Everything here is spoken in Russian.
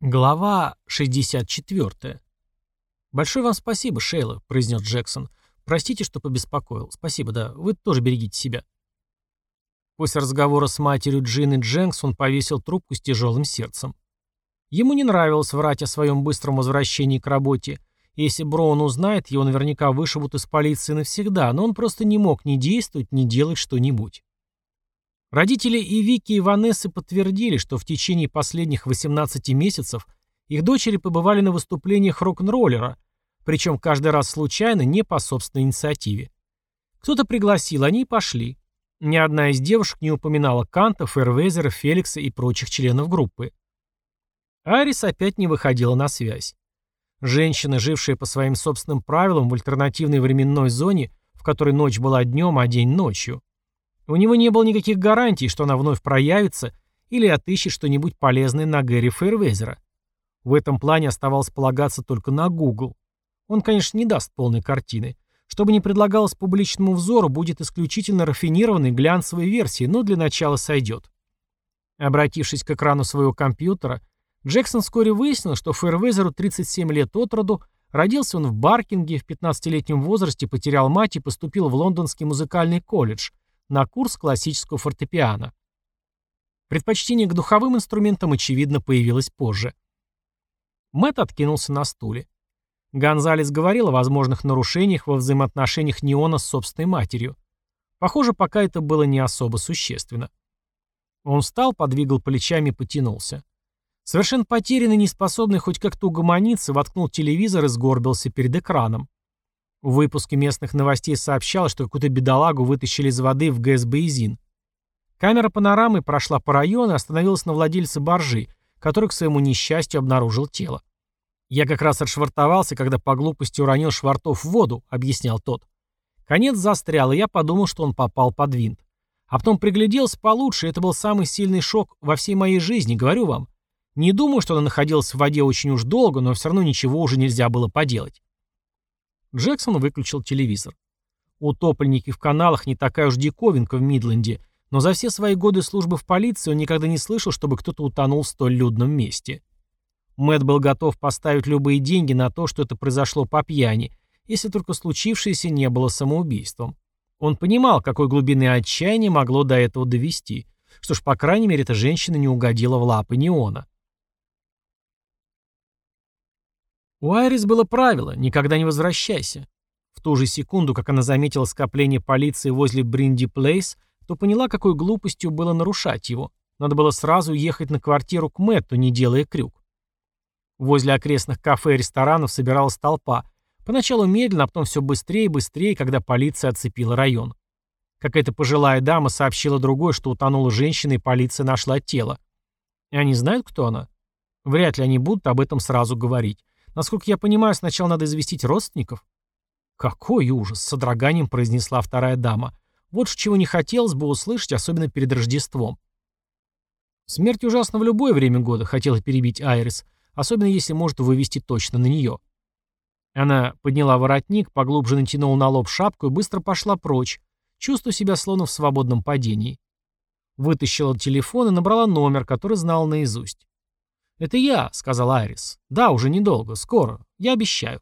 Глава 64. «Большое вам спасибо, Шейла», — произнес Джексон. «Простите, что побеспокоил. Спасибо, да. Вы тоже берегите себя». После разговора с матерью Джины Дженкс он повесил трубку с тяжелым сердцем. Ему не нравилось врать о своем быстром возвращении к работе. Если Броун узнает, его наверняка вышибут из полиции навсегда, но он просто не мог ни действовать, ни делать что-нибудь. Родители и Вики, и Ванессы подтвердили, что в течение последних 18 месяцев их дочери побывали на выступлениях рок-н-роллера, причем каждый раз случайно, не по собственной инициативе. Кто-то пригласил, они и пошли. Ни одна из девушек не упоминала Канта, Фэрвезера, Феликса и прочих членов группы. Айрис опять не выходила на связь. Женщина, жившая по своим собственным правилам в альтернативной временной зоне, в которой ночь была днем, а день ночью. У него не было никаких гарантий, что она вновь проявится или отыщет что-нибудь полезное на Гэри Фейрвезера. В этом плане оставалось полагаться только на Google. Он, конечно, не даст полной картины. Что бы ни предлагалось публичному взору, будет исключительно рафинированной глянцевой версией, но для начала сойдет. Обратившись к экрану своего компьютера, Джексон вскоре выяснил, что Фейрвезеру 37 лет от роду, родился он в Баркинге, в 15-летнем возрасте потерял мать и поступил в Лондонский музыкальный колледж, на курс классического фортепиано. Предпочтение к духовым инструментам, очевидно, появилось позже. Мэтт откинулся на стуле. Гонзалес говорил о возможных нарушениях во взаимоотношениях Неона с собственной матерью. Похоже, пока это было не особо существенно. Он встал, подвигал плечами и потянулся. Совершенно потерянный, неспособный хоть как-то угомониться, воткнул телевизор и сгорбился перед экраном. В выпуске местных новостей сообщалось, что какую-то бедолагу вытащили из воды в ГС «Боязин». Камера панорамы прошла по району и остановилась на владельце баржи, который, к своему несчастью, обнаружил тело. «Я как раз отшвартовался, когда по глупости уронил швартов в воду», — объяснял тот. Конец застрял, и я подумал, что он попал под винт. А потом пригляделся получше, и это был самый сильный шок во всей моей жизни, говорю вам. Не думаю, что она находилась в воде очень уж долго, но все равно ничего уже нельзя было поделать. Джексон выключил телевизор. Утопленники в каналах не такая уж диковинка в Мидленде, но за все свои годы службы в полиции он никогда не слышал, чтобы кто-то утонул в столь людном месте. Мэтт был готов поставить любые деньги на то, что это произошло по пьяни, если только случившееся не было самоубийством. Он понимал, какой глубины отчаяния могло до этого довести. Что ж, по крайней мере, эта женщина не угодила в лапы Неона. У Айрис было правило «никогда не возвращайся». В ту же секунду, как она заметила скопление полиции возле Бринди Плейс, то поняла, какой глупостью было нарушать его. Надо было сразу ехать на квартиру к Мэтту, не делая крюк. Возле окрестных кафе и ресторанов собиралась толпа. Поначалу медленно, а потом все быстрее и быстрее, когда полиция оцепила район. Какая-то пожилая дама сообщила другой, что утонула женщина и полиция нашла тело. И они знают, кто она? Вряд ли они будут об этом сразу говорить. Насколько я понимаю, сначала надо известить родственников. Какой ужас, с содроганием произнесла вторая дама. Вот чего не хотелось бы услышать, особенно перед Рождеством. Смерть ужасна в любое время года, хотела перебить Айрис, особенно если может вывести точно на нее. Она подняла воротник, поглубже натянула на лоб шапку и быстро пошла прочь, чувствуя себя словно в свободном падении. Вытащила телефон и набрала номер, который знала наизусть. «Это я», — сказал Айрис. «Да, уже недолго, скоро. Я обещаю».